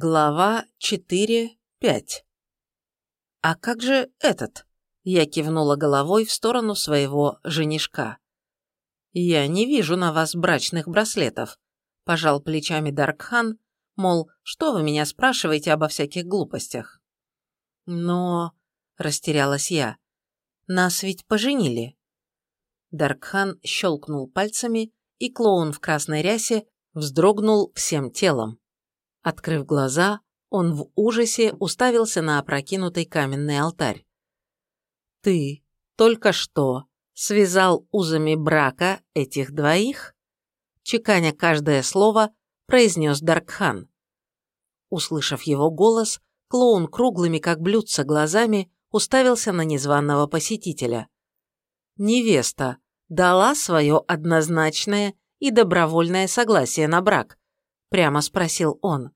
Глава 4.5 «А как же этот?» Я кивнула головой в сторону своего женишка. «Я не вижу на вас брачных браслетов», – пожал плечами Даркхан, мол, что вы меня спрашиваете обо всяких глупостях. «Но...» – растерялась я. «Нас ведь поженили». Даркхан щелкнул пальцами, и клоун в красной рясе вздрогнул всем телом. Открыв глаза, он в ужасе уставился на опрокинутый каменный алтарь. «Ты только что связал узами брака этих двоих?» Чеканя каждое слово, произнес Даркхан. Услышав его голос, клоун круглыми, как блюдца, глазами уставился на незваного посетителя. Невеста дала свое однозначное и добровольное согласие на брак, прямо спросил он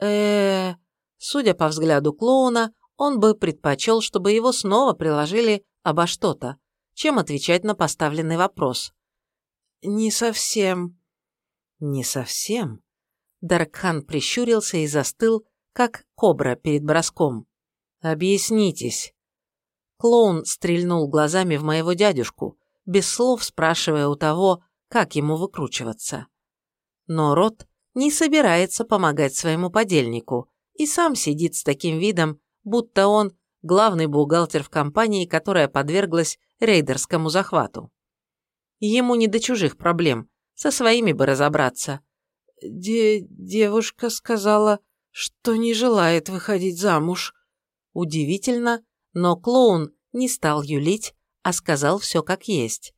э Судя по взгляду клоуна, он бы предпочел, чтобы его снова приложили обо что-то, чем отвечать на поставленный вопрос. «Не совсем». «Не совсем?» Даркхан прищурился и застыл, как кобра перед броском. «Объяснитесь». Клоун стрельнул глазами в моего дядюшку, без слов спрашивая у того, как ему выкручиваться. Но рот не собирается помогать своему подельнику и сам сидит с таким видом, будто он главный бухгалтер в компании, которая подверглась рейдерскому захвату. Ему не до чужих проблем, со своими бы разобраться. Де девушка сказала, что не желает выходить замуж. Удивительно, но клоун не стал юлить, а сказал все как есть.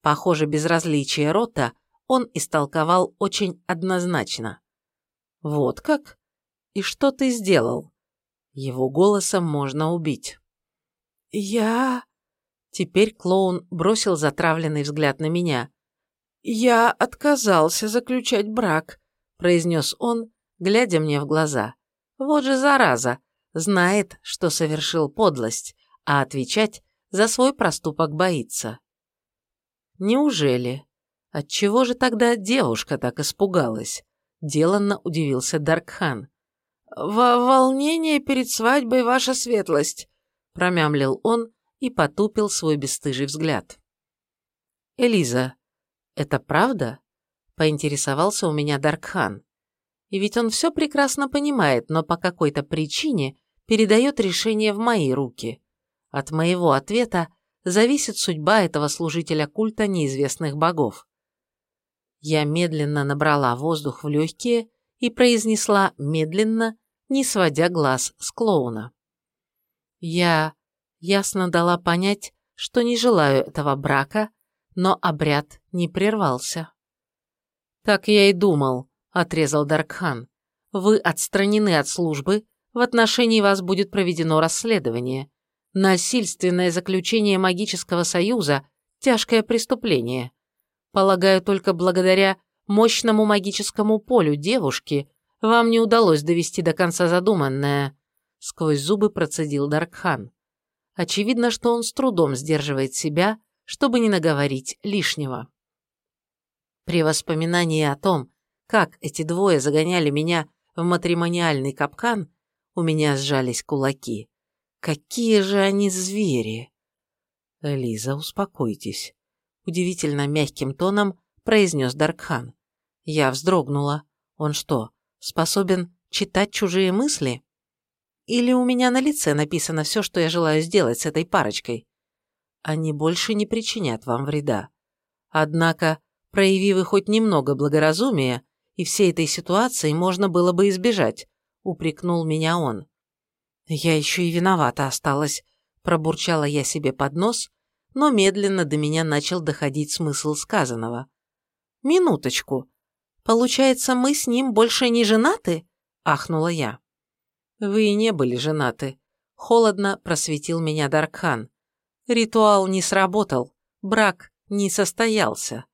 Похоже, безразличие рота он истолковал очень однозначно. «Вот как? И что ты сделал?» Его голосом можно убить. «Я...» Теперь клоун бросил затравленный взгляд на меня. «Я отказался заключать брак», – произнес он, глядя мне в глаза. «Вот же зараза! Знает, что совершил подлость, а отвечать за свой проступок боится». «Неужели?» Отчего же тогда девушка так испугалась? Деланно удивился Даркхан. «Во волнение перед свадьбой, ваша светлость», – промямлил он и потупил свой бесстыжий взгляд. «Элиза, это правда?» – поинтересовался у меня Даркхан. И ведь он все прекрасно понимает, но по какой-то причине передает решение в мои руки. От моего ответа зависит судьба этого служителя культа неизвестных богов. Я медленно набрала воздух в легкие и произнесла медленно, не сводя глаз с клоуна. Я ясно дала понять, что не желаю этого брака, но обряд не прервался. «Так я и думал», — отрезал Даркхан. «Вы отстранены от службы, в отношении вас будет проведено расследование. Насильственное заключение магического союза – тяжкое преступление. Полагаю, только благодаря мощному магическому полю девушки вам не удалось довести до конца задуманное», — сквозь зубы процедил Даркхан. Очевидно, что он с трудом сдерживает себя, чтобы не наговорить лишнего. При воспоминании о том, как эти двое загоняли меня в матримониальный капкан, у меня сжались кулаки. Какие же они звери! Лиза, успокойтесь удивительно мягким тоном произнес Даркхан. Я вздрогнула. Он что, способен читать чужие мысли? Или у меня на лице написано все, что я желаю сделать с этой парочкой? Они больше не причинят вам вреда. Однако, прояви вы хоть немного благоразумия, и всей этой ситуации можно было бы избежать, упрекнул меня он. Я еще и виновата осталась, пробурчала я себе под нос но медленно до меня начал доходить смысл сказанного. «Минуточку. Получается, мы с ним больше не женаты?» – ахнула я. «Вы и не были женаты», – холодно просветил меня Даркхан. «Ритуал не сработал, брак не состоялся».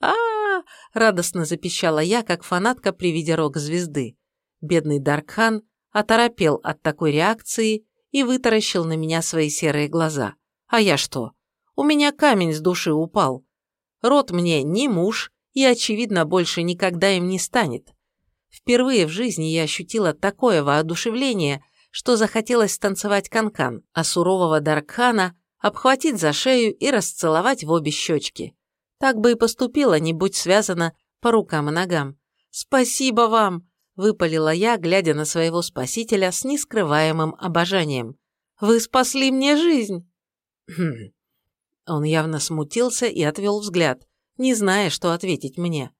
А, -а, а радостно запищала я, как фанатка при виде рок-звезды. Бедный Даркхан оторопел от такой реакции и вытаращил на меня свои серые глаза. А я что, у меня камень с души упал. Род мне не муж и, очевидно, больше никогда им не станет. Впервые в жизни я ощутила такое воодушевление, что захотелось танцевать канкан, а сурового Даркхана обхватить за шею и расцеловать в обе щечки. Так бы и поступила, не будь связана по рукам и ногам. «Спасибо вам!» – выпалила я, глядя на своего спасителя с нескрываемым обожанием. «Вы спасли мне жизнь!» Он явно смутился и отвел взгляд, не зная, что ответить мне.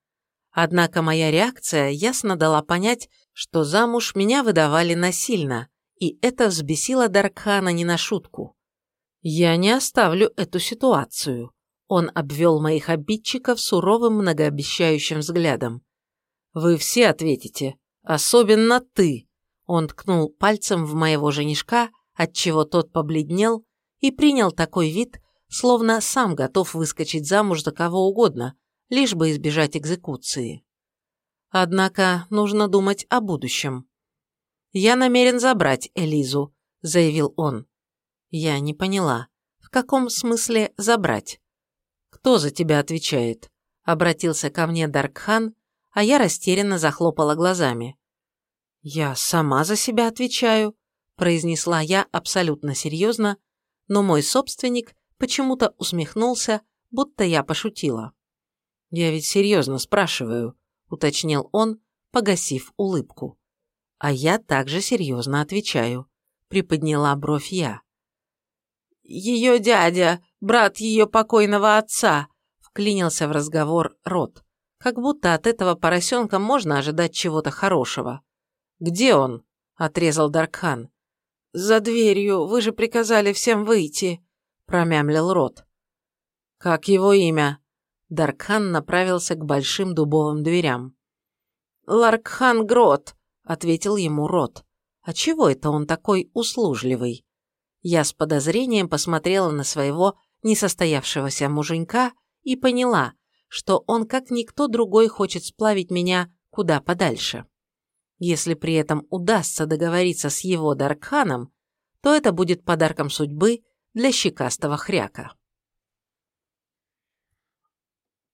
Однако моя реакция ясно дала понять, что замуж меня выдавали насильно, и это взбесило Даркхана не на шутку. «Я не оставлю эту ситуацию», – он обвел моих обидчиков суровым многообещающим взглядом. «Вы все ответите, особенно ты», – он ткнул пальцем в моего женишка, отчего тот побледнел и принял такой вид, словно сам готов выскочить замуж за кого угодно, лишь бы избежать экзекуции. Однако нужно думать о будущем. «Я намерен забрать Элизу», – заявил он. Я не поняла, в каком смысле забрать? «Кто за тебя отвечает?» – обратился ко мне Даркхан, а я растерянно захлопала глазами. «Я сама за себя отвечаю», – произнесла я абсолютно серьезно, но мой собственник почему-то усмехнулся, будто я пошутила. «Я ведь серьезно спрашиваю», – уточнил он, погасив улыбку. «А я также серьезно отвечаю», – приподняла бровь я. «Ее дядя, брат ее покойного отца», – вклинился в разговор Рот. Как будто от этого поросенка можно ожидать чего-то хорошего. «Где он?» – отрезал Даркхан. «За дверью, вы же приказали всем выйти», – промямлил Рот. «Как его имя?» Даркхан направился к большим дубовым дверям. «Ларкхан Грот», — ответил ему Рот. «А чего это он такой услужливый?» Я с подозрением посмотрела на своего несостоявшегося муженька и поняла, что он, как никто другой, хочет сплавить меня куда подальше. Если при этом удастся договориться с его Даркханом, то это будет подарком судьбы для щекастого хряка.